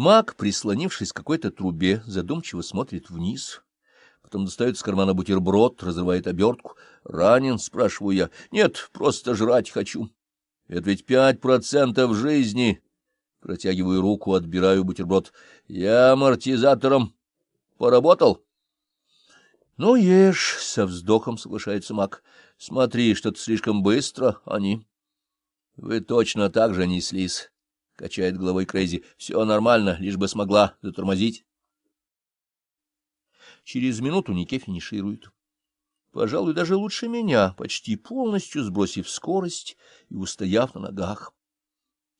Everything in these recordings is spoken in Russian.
Маг, прислонившись к какой-то трубе, задумчиво смотрит вниз. Потом достает из кармана бутерброд, разрывает обертку. «Ранен?» — спрашиваю я. «Нет, просто жрать хочу». «Это ведь пять процентов жизни!» Протягиваю руку, отбираю бутерброд. «Я амортизатором поработал?» «Ну, ешь!» — со вздохом соглашается маг. «Смотри, что-то слишком быстро они». «Вы точно так же неслись», — качает головой Крейзи. «Все нормально, лишь бы смогла затормозить». Через минуту Нике финиширует. Пожалуй, даже лучше меня, почти полностью сбросив скорость и устояв на ногах.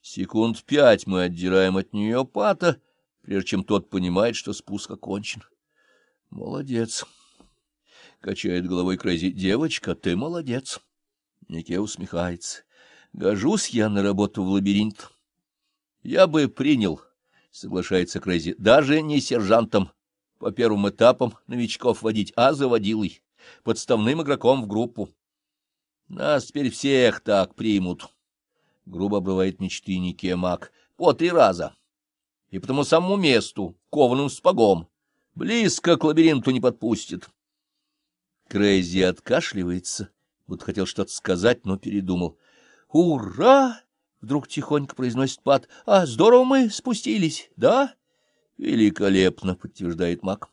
Секунд пять мы отдираем от нее Пата, прежде чем тот понимает, что спуск окончен. Молодец. Качает головой Крейзи. Девочка, ты молодец. Нике усмехается. Гожусь я на работу в лабиринт. Я бы принял, соглашается Крейзи, даже не сержантом по первым этапам новичков водить, а заводилой, подставным игроком в группу. Нас теперь всех так примут. Грубо обрывает мечты Нике Мак. По три раза. И по тому самому месту, кованым спагом. Близко к лабиринту не подпустит. Крейзи откашливается, будто хотел что-то сказать, но передумал. «Ура!» — вдруг тихонько произносит Пат. «А здорово мы спустились, да?» «Великолепно!» — подтверждает маг.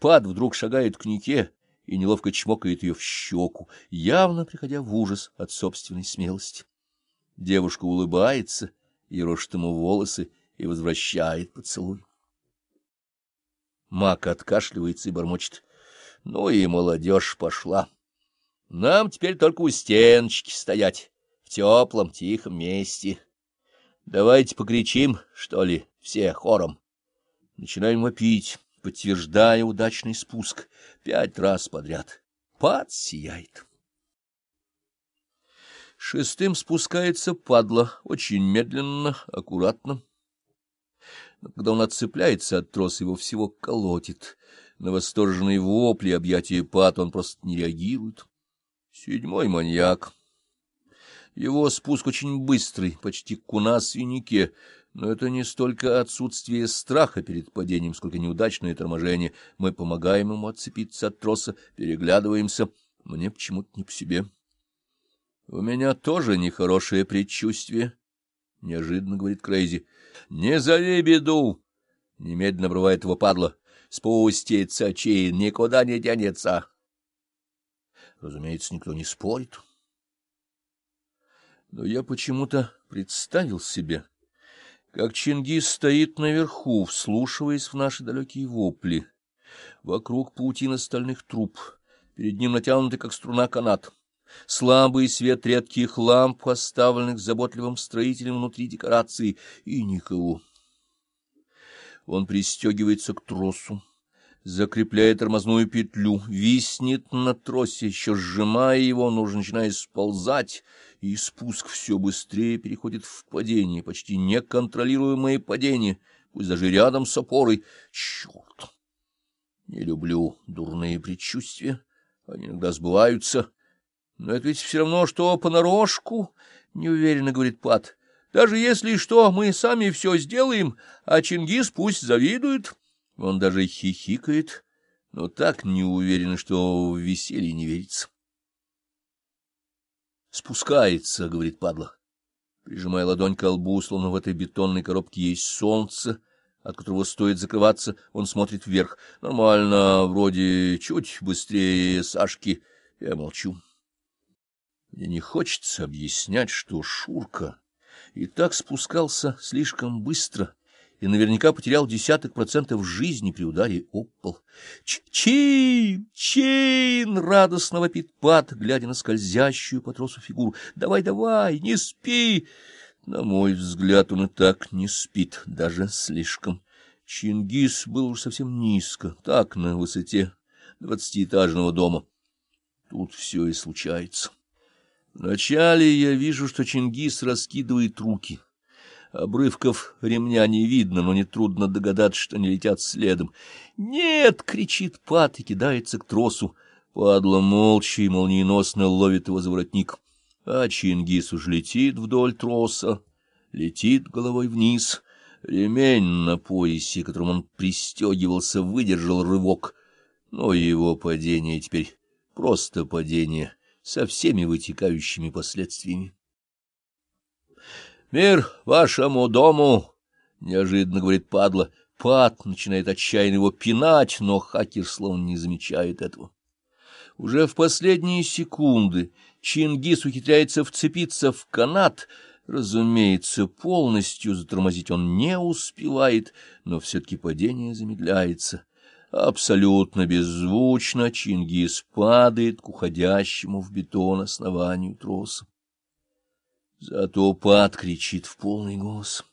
Пат вдруг шагает к Нике и неловко чмокает ее в щеку, явно приходя в ужас от собственной смелости. Девушка улыбается, и рошит ему волосы и возвращает поцелуй. Мак откашливается и бормочет. Ну и молодежь пошла. Нам теперь только у стеночки стоять, теплом, тихом месте. Давайте покричим, что ли, все хором. Начинаем вопить, подтверждая удачный спуск. Пять раз подряд. Пад сияет. Шестым спускается падла, очень медленно, аккуратно. Но когда он отцепляется от троса, его всего колотит. На восторженные вопли, объятия пад он просто не реагирует. Седьмой маньяк. Его спуск очень быстрый, почти куна свинике, но это не столько отсутствие страха перед падением, сколько неудачное торможение. Мы помогаем ему отцепиться от троса, переглядываемся. Мне почему-то не по себе. — У меня тоже нехорошее предчувствие, — неожиданно говорит Крейзи. — Не зови беду! — немедленно обрывает его падла. — Спустится чин, никуда не денется. Разумеется, никто не спорит. Но я почему-то представил себе как Чингис стоит наверху, вслушиваясь в наши далекие вопли. Вокруг паутина стальных труб, перед ним натянутый, как струна, канат. Слабый свет редких ламп, оставленных заботливым строителем внутри декорации, и никого. Он пристегивается к тросу, закрепляет тормозную петлю, виснет на тросе, еще сжимая его, он уже начинает сползать, и спуск все быстрее переходит в падение, почти неконтролируемое падение, пусть даже рядом с опорой. Черт! Не люблю дурные предчувствия, они иногда сбываются. Но это ведь все равно, что понарошку, — неуверенно говорит Пат. Даже если что, мы сами все сделаем, а Чингис пусть завидует. Он даже хихикает, но так неуверенно, что в веселье не верится. Спускается, — говорит падла. Прижимая ладонь к лбу, словно в этой бетонной коробке есть солнце, от которого стоит закрываться, он смотрит вверх. Нормально, вроде чуть быстрее Сашки. Я молчу. Мне не хочется объяснять, что Шурка и так спускался слишком быстро и наверняка потерял десяток процентов жизни при ударе об пол. «Чин! Чин!» — радостно вопит Пат, глядя на скользящую по тросу фигуру. «Давай, давай, не спи!» На мой взгляд, он и так не спит, даже слишком. Чингис был уж совсем низко, так, на высоте двадцатиэтажного дома. Тут все и случается. Вначале я вижу, что Чингис раскидывает руки — Обрывков ремня не видно, но нетрудно догадаться, что они летят следом. «Нет!» — кричит Пат и кидается к тросу. Падла молча и молниеносно ловит его за воротник. А Чингис уж летит вдоль троса, летит головой вниз. Ремень на поясе, которым он пристегивался, выдержал рывок, но его падение теперь просто падение со всеми вытекающими последствиями. «Мир вашему дому!» — неожиданно говорит падла. Пад начинает отчаянно его пинать, но хакер словно не замечает этого. Уже в последние секунды Чингис ухитряется вцепиться в канат. Разумеется, полностью затормозить он не успевает, но все-таки падение замедляется. Абсолютно беззвучно Чингис падает к уходящему в бетон основанию троса. Зато пад кричит в полный голос.